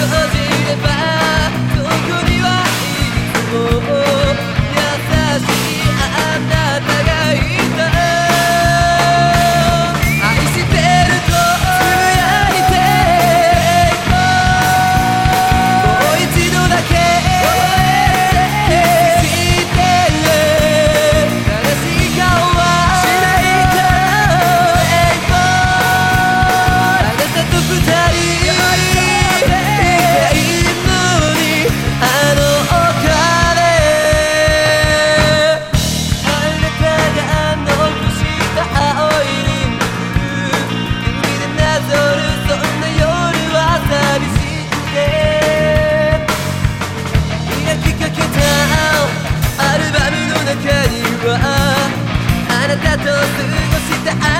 your ugly see the eye.